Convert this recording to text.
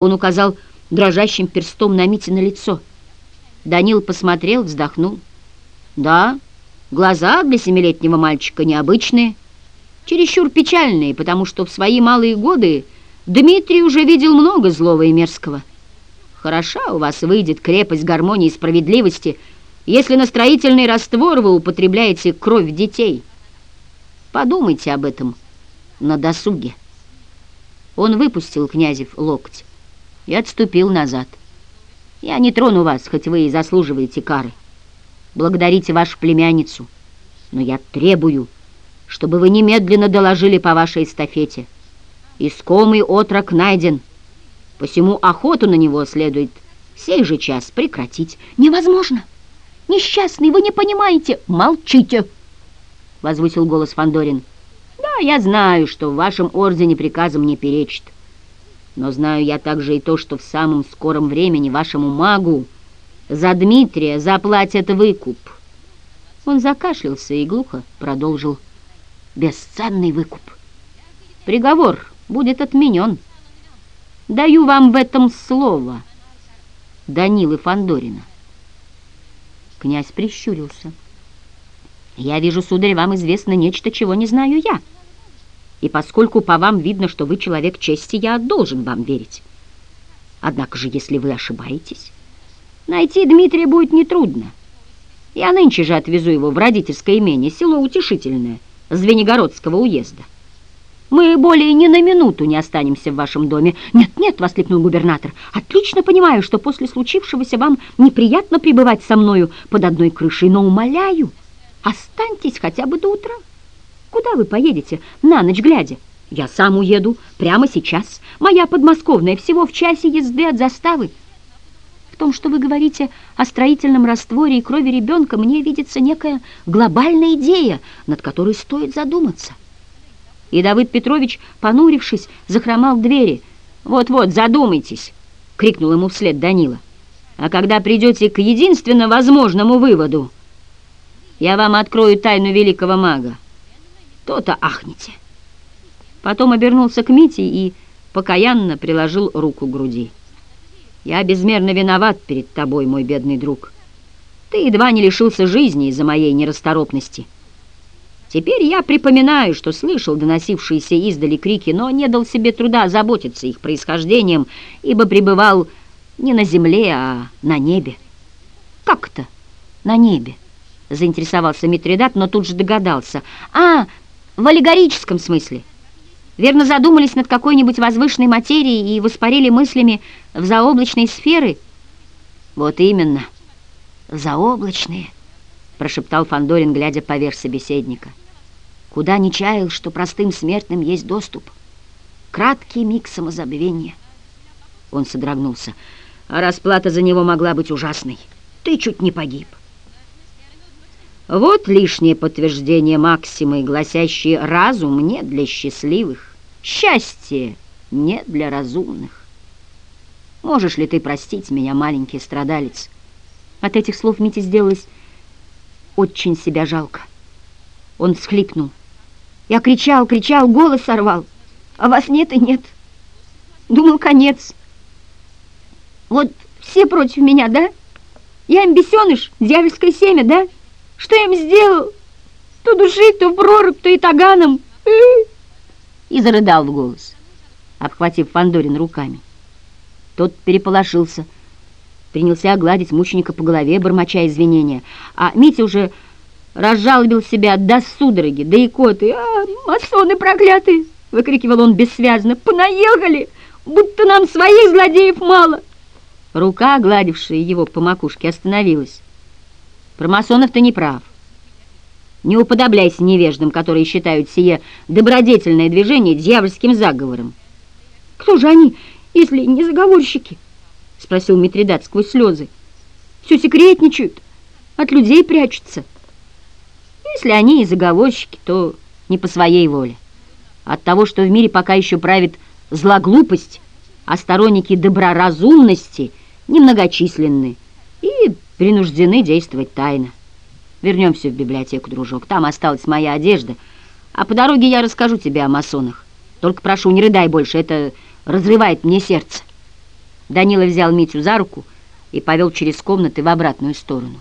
Он указал дрожащим перстом на Мите на лицо. Данил посмотрел, вздохнул. Да, глаза для семилетнего мальчика необычные, чересчур печальные, потому что в свои малые годы Дмитрий уже видел много злого и мерзкого. Хороша у вас выйдет крепость гармонии и справедливости, если на строительный раствор вы употребляете кровь детей. Подумайте об этом на досуге. Он выпустил князев локоть и отступил назад. Я не трону вас, хоть вы и заслуживаете кары. Благодарите вашу племянницу, но я требую, чтобы вы немедленно доложили по вашей эстафете. Искомый отрок найден, посему охоту на него следует сей же час прекратить. Невозможно! Несчастный, вы не понимаете! Молчите! Возвысил голос Фандорин. Да, я знаю, что в вашем ордене приказом не перечит. Но знаю я также и то, что в самом скором времени вашему магу за Дмитрия заплатят выкуп. Он закашлялся и глухо продолжил. Бесценный выкуп. Приговор будет отменен. Даю вам в этом слово, Данилы Фандорина. Князь прищурился. Я вижу, сударь, вам известно нечто, чего не знаю я. И поскольку по вам видно, что вы человек чести, я должен вам верить. Однако же, если вы ошибаетесь, найти Дмитрия будет нетрудно. Я нынче же отвезу его в родительское имение, село Утешительное, Звенигородского уезда. Мы более ни на минуту не останемся в вашем доме. Нет, нет, воскликнул губернатор. Отлично понимаю, что после случившегося вам неприятно пребывать со мною под одной крышей, но умоляю, останьтесь хотя бы до утра. Куда вы поедете на ночь глядя? Я сам уеду прямо сейчас. Моя подмосковная всего в часе езды от заставы. В том, что вы говорите о строительном растворе и крови ребенка, мне видится некая глобальная идея, над которой стоит задуматься. И Давыд Петрович, понурившись, захромал к двери. «Вот-вот, задумайтесь!» — крикнул ему вслед Данила. «А когда придете к единственно возможному выводу, я вам открою тайну великого мага то-то ахнете. Потом обернулся к Мите и покаянно приложил руку к груди. «Я безмерно виноват перед тобой, мой бедный друг. Ты едва не лишился жизни из-за моей нерасторопности. Теперь я припоминаю, что слышал доносившиеся издали крики, но не дал себе труда заботиться их происхождением, ибо пребывал не на земле, а на небе». «Как-то на небе?» — заинтересовался Митридат, но тут же догадался. «А, в аллегорическом смысле. Верно задумались над какой-нибудь возвышенной материей и воспарили мыслями в заоблачные сферы? Вот именно, заоблачные, прошептал Фандорин, глядя поверх собеседника. Куда не чаял, что простым смертным есть доступ. Краткий миг самозабвения. Он содрогнулся. А расплата за него могла быть ужасной. Ты чуть не погиб. Вот лишнее подтверждение максимы, гласящие «разум не для счастливых, счастье не для разумных». Можешь ли ты простить меня, маленький страдалец? От этих слов Мите сделалось очень себя жалко. Он всхлипнул. Я кричал, кричал, голос сорвал, а вас нет и нет. Думал, конец. Вот все против меня, да? Я амбиссеныш, дьявольское семя, да? Что я им сделал? То души, то в прорубь, то и таганом. И зарыдал в голос, обхватив Фандорин руками. Тот переполошился, принялся огладить мученика по голове, бормоча извинения. А Митя уже разжалобил себя до судороги, да икоты. «А, масоны проклятые!» — выкрикивал он бессвязно. «Понаехали! Будто нам своих злодеев мало!» Рука, гладившая его по макушке, остановилась. Про масонов ты не прав. Не уподобляйся невеждам, которые считают сие добродетельное движение дьявольским заговором. «Кто же они, если не заговорщики?» — спросил Митридат сквозь слезы. «Все секретничают, от людей прячутся. Если они и заговорщики, то не по своей воле. От того, что в мире пока еще правит злоглупость, а сторонники доброразумности немногочисленны, принуждены действовать тайно. Вернемся в библиотеку, дружок. Там осталась моя одежда. А по дороге я расскажу тебе о масонах. Только прошу, не рыдай больше, это разрывает мне сердце. Данила взял Митю за руку и повел через комнаты в обратную сторону.